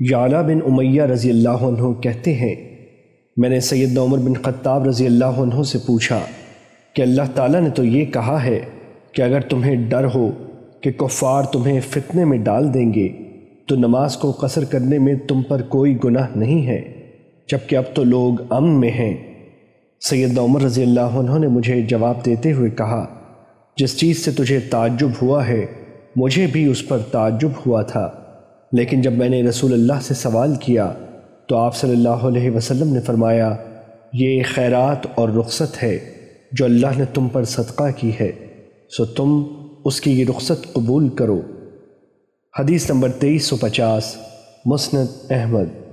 یعلا بن امیہ رضی اللہ عنہ کہتے ہیں، میں نے سید عمر بن خطاب رضی اللہ عنہ سے پوچھا کہ اللہ تعالیٰ نے تو یہ کہا ہے کہ اگر تمہیں ڈر ہو کہ کفار تمہیں فتنے میں ڈال دیں گے، تو نماز کو قصر کرنے میں تم پر کوئی گناہ نہیں ہے، جبکہ اب تو لوگ امن میں ہیں۔ سید عمر رضی اللہ عنہ نے مجھے جواب دیتے ہوئے کہا، جس چیز سے تجھے تعجب ہوا ہے، مجھے بھی اس پر تعجب ہوا تھا۔ لیکن جب میں نے رسول اللہ سے سوال کیا تو آپ صلی اللہ علیہ وسلم نے فرمایا، یہ خیرات اور رخصت ہے جو اللہ نے تم پر صدقہ کی ہے، سو تم اس کی یہ رخصت قبول کرو۔ حدیث نمبر تیئیس سو پچاس، مسند احمد۔